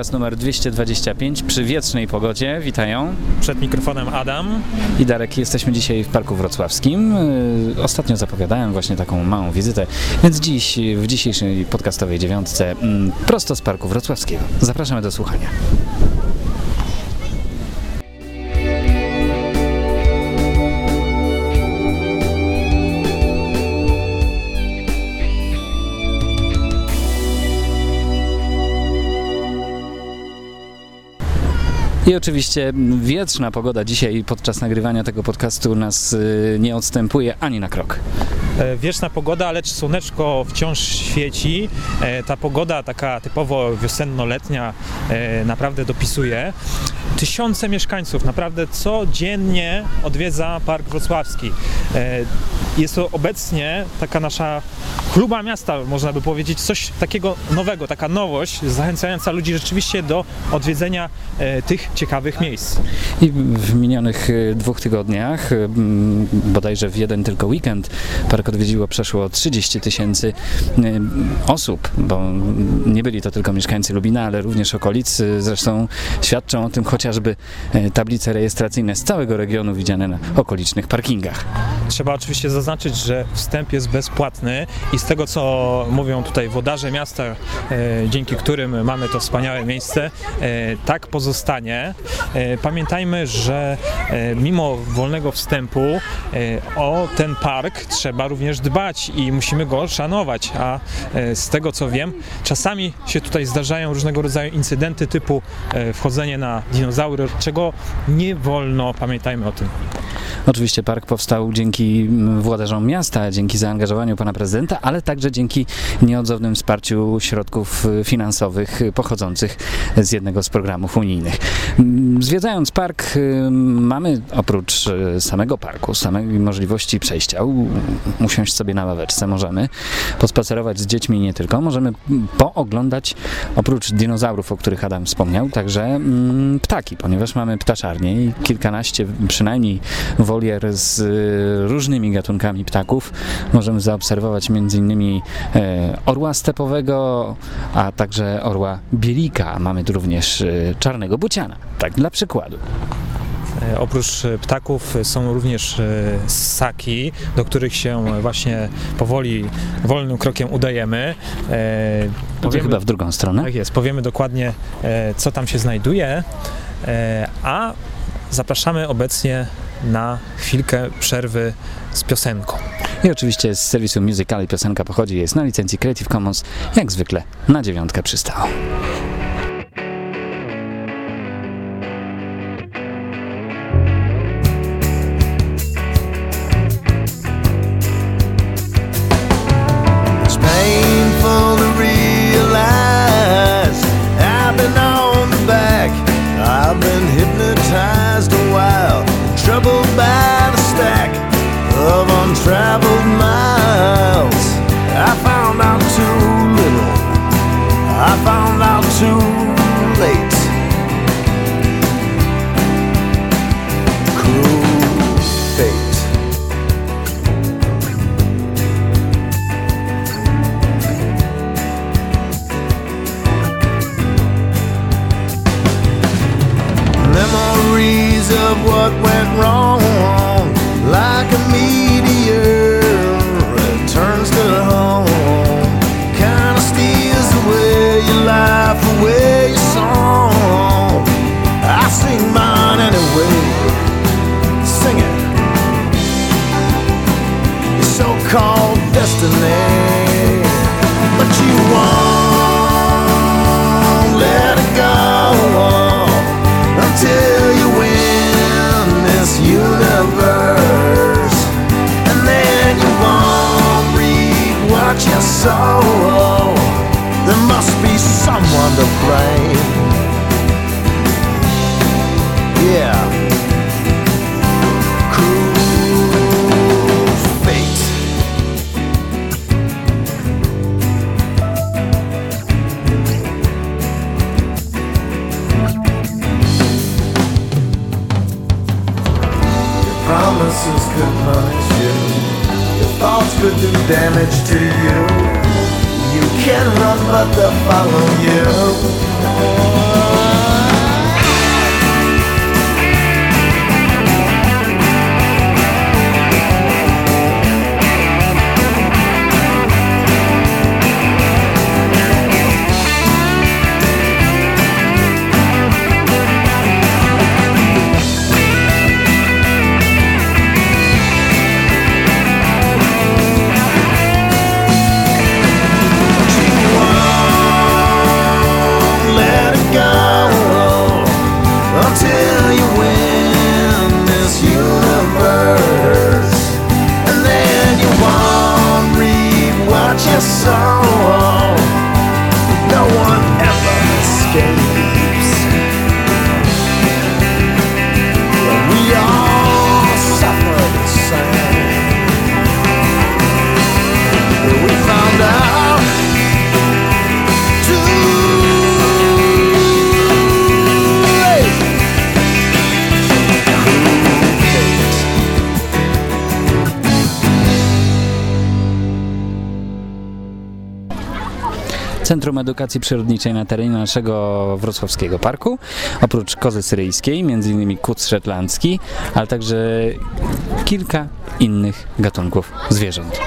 Podcast numer 225 przy wietrznej pogodzie. Witają. Przed mikrofonem Adam. I Darek, jesteśmy dzisiaj w Parku Wrocławskim. Yy, Ostatnio zapowiadałem właśnie taką małą wizytę, więc dziś w dzisiejszej podcastowej dziewiątce mm, prosto z Parku Wrocławskiego. Zapraszamy do słuchania. I oczywiście wietrzna pogoda dzisiaj podczas nagrywania tego podcastu nas y, nie odstępuje ani na krok. E, Wieczna pogoda, lecz słoneczko wciąż świeci. E, Ta pogoda taka typowo wiosenno-letnia e, naprawdę dopisuje. Tysiące mieszkańców naprawdę codziennie odwiedza Park Wrocławski. Jest to obecnie taka nasza chluba miasta, można by powiedzieć, coś takiego nowego, taka nowość, zachęcająca ludzi rzeczywiście do odwiedzenia tych ciekawych miejsc. I w minionych y, dwóch tygodniach, y, bodajże w jeden tylko weekend, park odwiedziło przeszło 30 tysięcy y, osób, bo nie byli to tylko mieszkańcy Lubina, ale również okolic. Zresztą świadczą o tym chociażby tablice rejestracyjne z całego regionu widziane na okolicznych parkingach. Trzeba oczywiście zaznaczyć, że wstęp jest bezpłatny i z tego co mówią tutaj wodarze miasta, dzięki którym mamy to wspaniałe miejsce, tak pozostanie. E, pamiętajmy, że e, mimo wolnego wstępu e, o ten park trzeba również dbać i musimy go szanować, a z tego co wiem, czasami się tutaj zdarzają różnego rodzaju incydenty typu wchodzenie na dinozaury, czego nie wolno, pamiętajmy o tym. Oczywiście park powstał dzięki mm, włodarzom miasta, dzięki zaangażowaniu pana prezydenta, ale także dzięki nieodzownym wsparciu środków y, finansowych y, pochodzących z jednego z programów unijnych. Mm, Zwiedzając park y, mamy oprócz samego parku, samej możliwości przejścia, usiąść sobie na ławeczce możemy, pospacerować z dziećmi nie tylko, możemy pooglądać oprócz dinozaurów, o których Adam wspomniał, także mm, ptaki, ponieważ mamy ptaszarnię i kilkanaście przynajmniej z y, różnymi gatunkami ptaków. Możemy zaobserwować m.in. E, orła stepowego, a także orła bielika. Mamy tu również e, czarnego buciana, tak dla przykładu. E, Oprócz e, ptaków e, są również e, ssaki, do których się właśnie powoli, wolnym krokiem udajemy. E, Powiemy, chyba w drugą stronę. tak jest, powiemy dokładnie, e, co tam się znajduje, e, a zapraszamy obecnie na chwilkę przerwy z piosenką. I oczywiście z serwisu Musical.ly piosenka pochodzi, jest na licencji Creative Commons, jak zwykle na dziewiątkę przystało. Destiny, but you won't let it go until you win this universe. And then you won't reap what you sow. There must be someone to blame. Yeah. Centrum Edukacji Przyrodniczej na terenie naszego wrocławskiego parku. Oprócz kozy syryjskiej, m.in. kuc szetlandzki, ale także kilka innych gatunków zwierząt.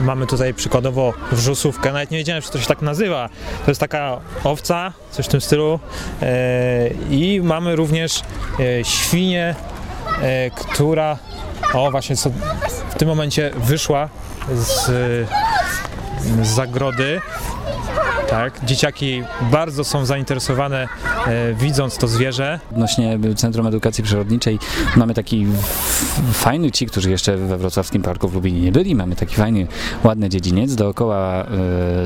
E, Mamy tutaj przykładowo wrzosówkę, nawet nie wiedziałem, że to się tak nazywa. To jest taka owca, coś w tym stylu. E, I mamy również e, świnię, która, o właśnie co w tym momencie wyszła z, z zagrody. Tak, dzieciaki bardzo są zainteresowane e, widząc to zwierzę. Odnośnie Centrum Edukacji Przyrodniczej mamy taki fajny, ci, którzy jeszcze we Wrocławskim Parku w Lubinie nie byli, mamy taki fajny, ładny dziedziniec, dookoła e,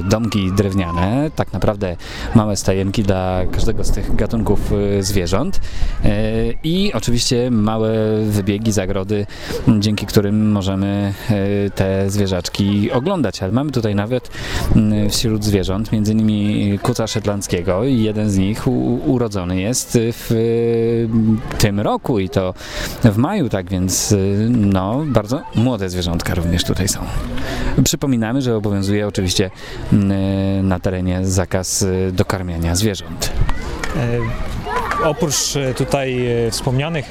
domki drewniane, tak naprawdę małe stajenki dla każdego z tych gatunków e, zwierząt. E, i oczywiście małe wybiegi, zagrody, dzięki którym możemy e, te zwierzaczki oglądać, ale mamy tutaj nawet wśród zwierząt, między innymi kuca szetlandzkiego i jeden z nich urodzony jest w tym roku i to w maju, tak więc no, bardzo młode zwierzątka również tutaj są. Przypominamy, że obowiązuje oczywiście y, na terenie zakaz y, dokarmiania zwierząt. E, Oprócz e, tutaj e, wspomnianych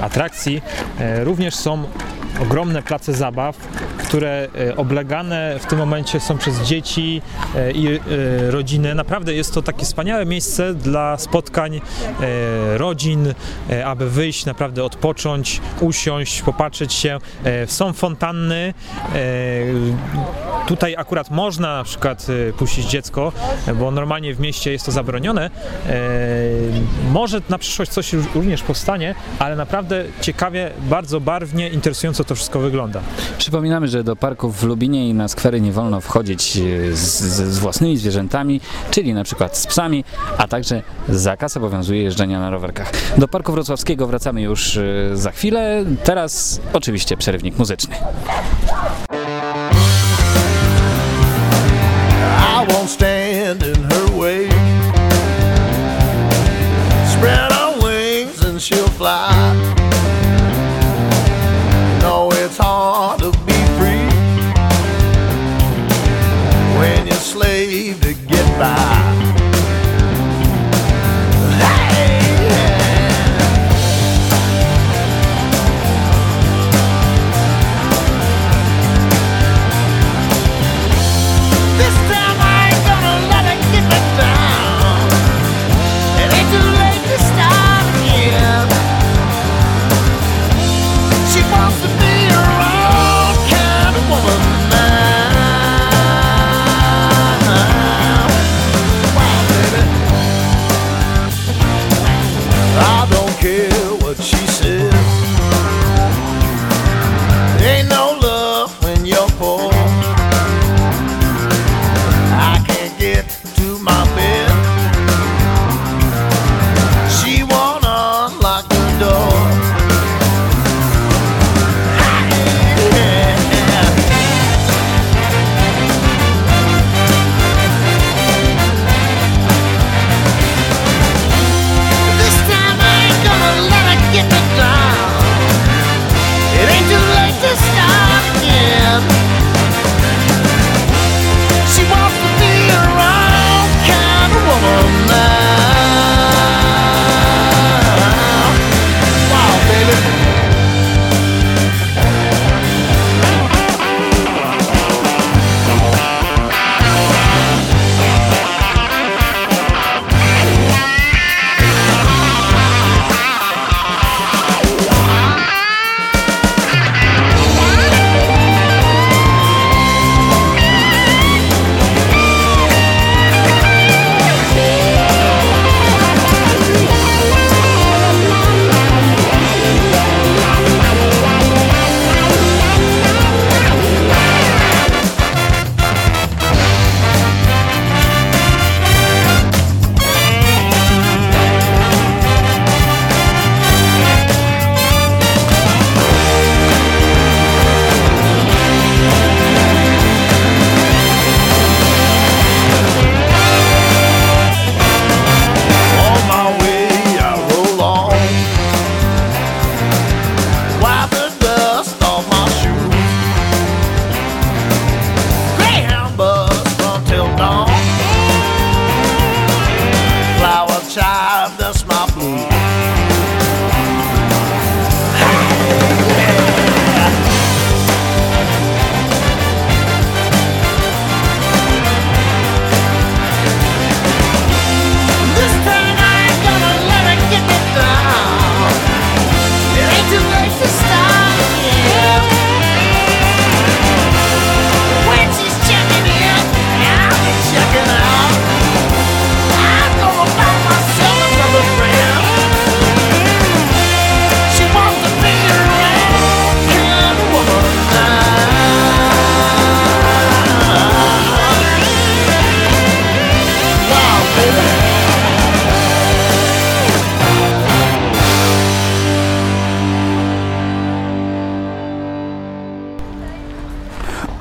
atrakcji, również są ogromne place zabaw, które e, oblegane w tym momencie są przez dzieci e, i e, rodziny. Naprawdę jest to takie wspaniałe miejsce dla spotkań rodzin, aby wyjść, naprawdę odpocząć, usiąść, popatrzeć się. Są fontanny. Tutaj akurat można na przykład puścić dziecko, bo normalnie w mieście jest to zabronione. Może na przyszłość coś również powstanie, ale naprawdę ciekawie, bardzo barwnie, interesująco to wszystko wygląda. Przypominamy, że do parków w Lubinie i na skwery nie wolno wchodzić e, z, z, własnymi zwierzętami, czyli na przykład z psami, a także zakaz obowiązuje jeżdżenia na rowerkach. Do Parku Wrocławskiego wracamy już e, za chwilę. Teraz oczywiście przerywnik muzyczny. I won't stand in her way. Spread her wings and she'll fly. Hard to be free when you're slave to get by.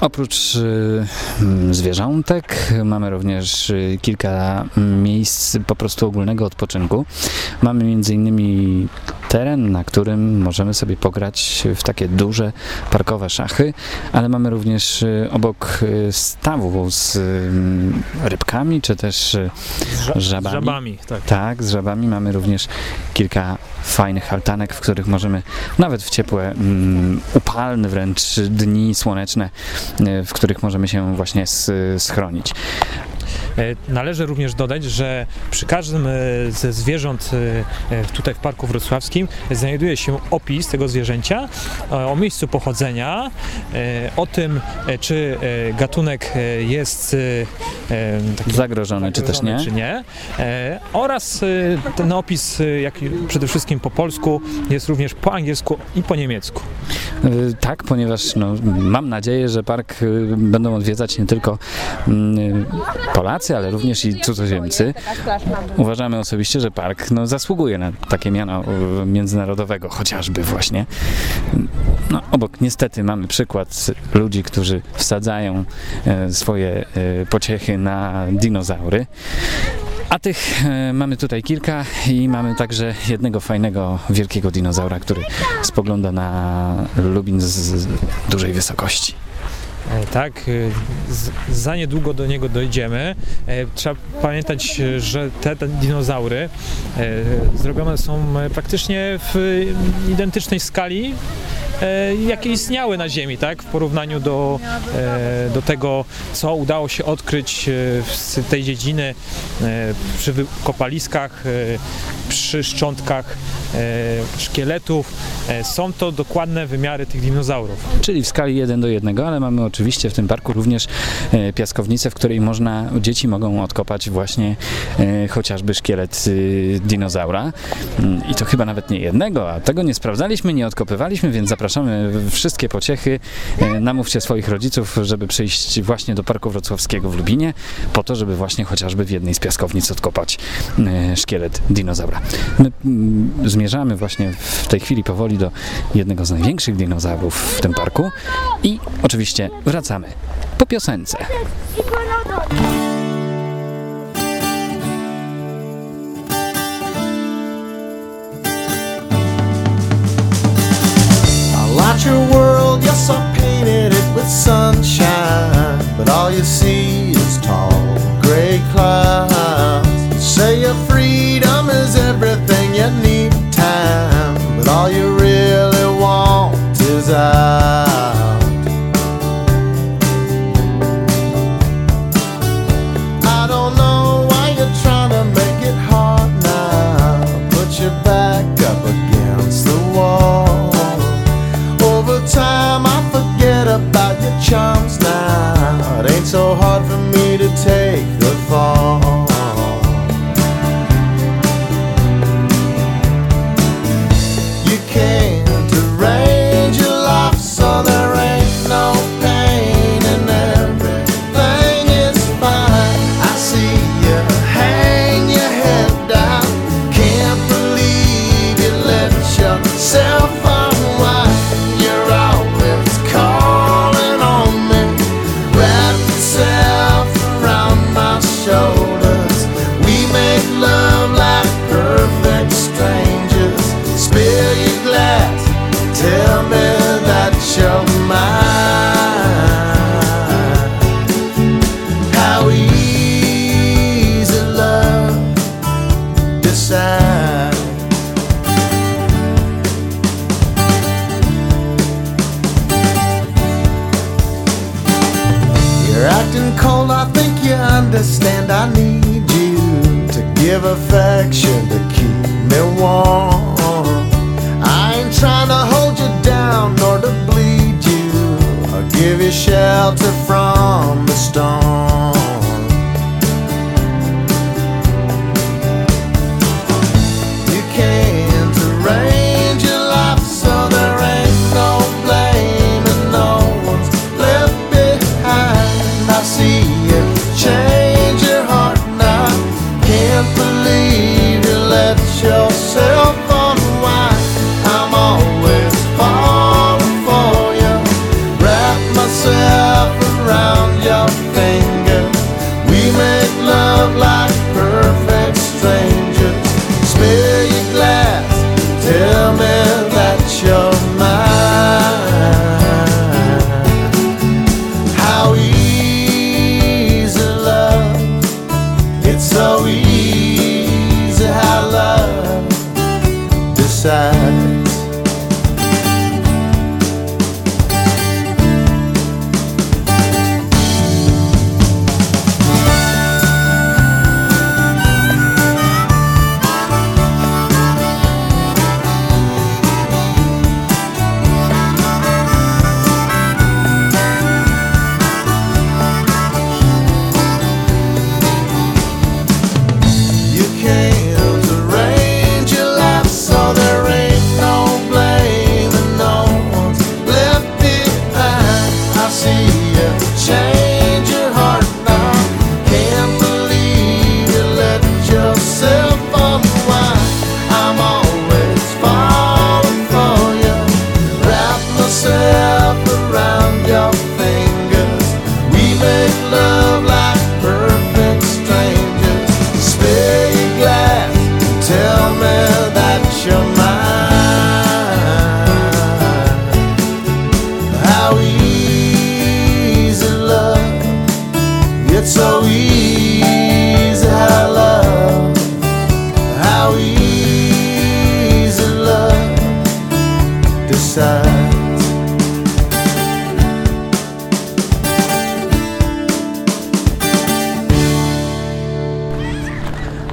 Oprócz y, mm, zwierzątek mamy również y, kilka mm, miejsc po prostu ogólnego odpoczynku. Mamy między innymi teren, na którym możemy sobie pograć w takie duże parkowe szachy, ale mamy również y, obok stawu z mm, rybkami, czy też Z żabami. żabami tak. Tak, z żabami mamy również kilka fajnych altanek, w których możemy nawet w ciepłe, mm, upalne wręcz dni słoneczne, e, w których możemy się właśnie schronić. E, Należy również dodać, że przy każdym e, ze zwierząt e, tutaj w Parku Wrocławskim znajduje się opis tego zwierzęcia, o miejscu pochodzenia, o tym, czy gatunek jest taki Zagrożony, czy też nie? czy nie. Oraz ten opis, jak przede wszystkim po polsku, jest również po angielsku i po niemiecku. Tak, ponieważ no, mam nadzieję, że park będą odwiedzać nie tylko mm, Polacy, ale również i cudzoziemcy. Uważamy osobiście, że park no, zasługuje na takie miano y, międzynarodowego, chociażby właśnie. No, obok niestety mamy przykład ludzi, którzy wsadzają e, swoje e, pociechy na dinozaury. A tych e, mamy tutaj kilka i mamy także jednego fajnego, wielkiego dinozaura, który spogląda na Lubin z dużej wysokości. E, Tak, e, za niedługo do niego dojdziemy. E, Trzeba pamiętać, że te, dinozaury zrobione są praktycznie w identycznej skali, jakie istniały na Ziemi, tak? W porównaniu do, do tego, co udało się odkryć z tej dziedziny przy kopaliskach, przy szczątkach szkieletów. Są to dokładne wymiary tych dinozaurów. Czyli w skali 1 do 1, ale mamy oczywiście w tym parku również e, piaskownicę, w której można, dzieci mogą odkopać właśnie e, chociażby szkielet y, dinozaura. Mm, I to chyba nawet nie jednego, a tego nie sprawdzaliśmy, nie odkopywaliśmy, więc zapraszamy wszystkie pociechy. E, namówcie swoich rodziców, żeby przyjść właśnie do Parku Wrocławskiego w Lubinie, po to, żeby właśnie chociażby w jednej z piaskownic odkopać szkielet dinozaura. My mm, zmierzamy właśnie w tej chwili powoli do jednego z największych dinozaurów w tym parku i oczywiście wracamy po piosence. Your world, painted it with sunshine. But all you see is tall, gray clouds. Say your freedom is everything you need time. But all you really want is. Take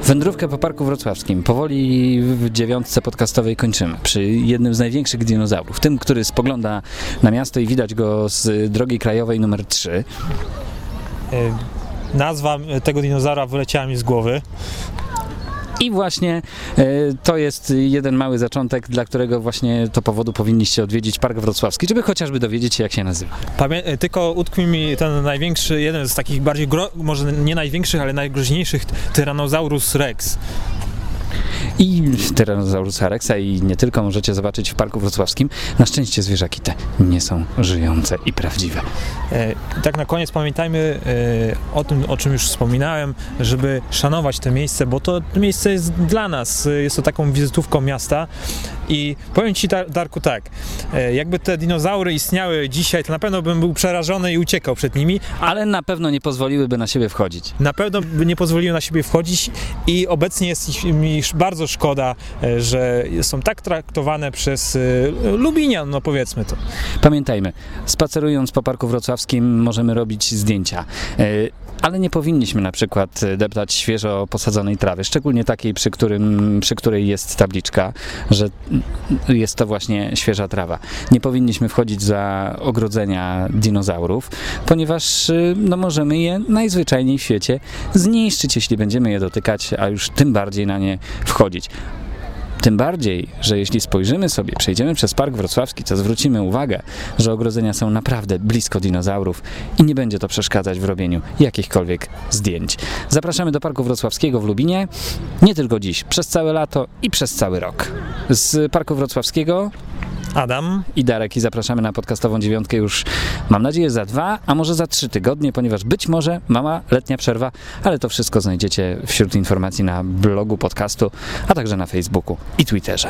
Wędrówkę po Parku Wrocławskim powoli w dziewiątce podcastowej kończymy. Przy jednym z największych dinozaurów. Tym, który spogląda na miasto i widać go z drogi krajowej numer 3. E, Nazwa tego dinozaura wyleciała mi z głowy. I właśnie e, to jest jeden mały zaczątek, dla którego właśnie to powodu powinniście odwiedzić Park Wrocławski, żeby chociażby dowiedzieć się, jak się nazywa. Pamię- e, tylko utkwi mi ten największy, jeden z takich bardziej, może nie największych, ale najgroźniejszych, Tyrannosaurus rex. I Tyrannosaurusa Rexa i nie tylko możecie zobaczyć w Parku Wrocławskim. Na szczęście zwierzaki te nie są żyjące i prawdziwe. E, i tak na koniec pamiętajmy e, o tym, o czym już wspominałem, żeby szanować to miejsce, bo to miejsce jest dla nas, e, jest to taką wizytówką miasta i powiem Ci Dar- Darku tak, e, jakby te dinozaury istniały dzisiaj, to na pewno bym był przerażony i uciekał przed nimi, Ale na pewno nie pozwoliłyby na siebie wchodzić. na pewno by nie pozwoliły na siebie wchodzić i obecnie jest mi bardzo szkoda, e, że są tak traktowane przez e, Lubinian, no powiedzmy to. Pamiętajmy, spacerując po Parku Wrocławskim możemy robić zdjęcia, ale nie powinniśmy na przykład deptać świeżo posadzonej trawy, szczególnie takiej, przy, którym, przy której jest tabliczka, że jest to właśnie świeża trawa. Nie powinniśmy wchodzić za ogrodzenia dinozaurów, ponieważ y, no, możemy je najzwyczajniej w świecie zniszczyć, jeśli będziemy je dotykać, a już tym bardziej na nie wchodzić. Tym bardziej, że jeśli spojrzymy sobie, przejdziemy przez Park Wrocławski, to zwrócimy uwagę, że ogrodzenia są naprawdę blisko dinozaurów i nie będzie to przeszkadzać w robieniu jakichkolwiek zdjęć. Zapraszamy do Parku Wrocławskiego w Lubinie, nie tylko dziś, przez całe lato i przez cały rok. Z Parku Wrocławskiego Adam, i Darek i zapraszamy na podcastową dziewiątkę już, mam nadzieję, za dwa, a może za trzy tygodnie, ponieważ być może mała letnia przerwa, ale to wszystko znajdziecie wśród informacji na blogu podcastu, a także na Facebooku i Twitterze.